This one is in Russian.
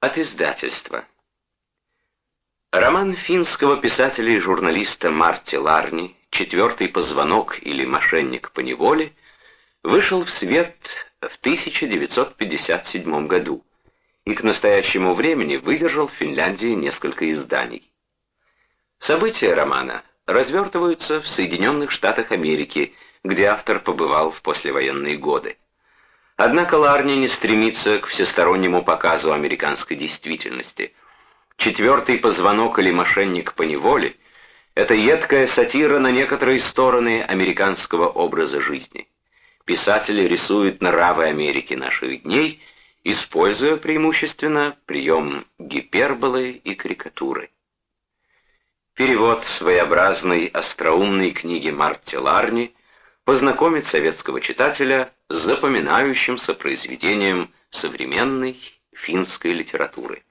От издательства. Роман финского писателя и журналиста Марти Ларни «Четвертый позвонок» или «Мошенник по неволе» вышел в свет в 1957 году и к настоящему времени выдержал в Финляндии несколько изданий. События романа развертываются в Соединенных Штатах Америки, где автор побывал в послевоенные годы. Однако Ларни не стремится к всестороннему показу американской действительности. Четвертый позвонок или мошенник по неволе — это едкая сатира на некоторые стороны американского образа жизни. Писатель рисует нравы Америки наших дней, используя преимущественно прием гиперболы и карикатуры. Перевод своеобразной остроумной книги Марти Ларни познакомит советского читателя с запоминающимся произведением современной финской литературы.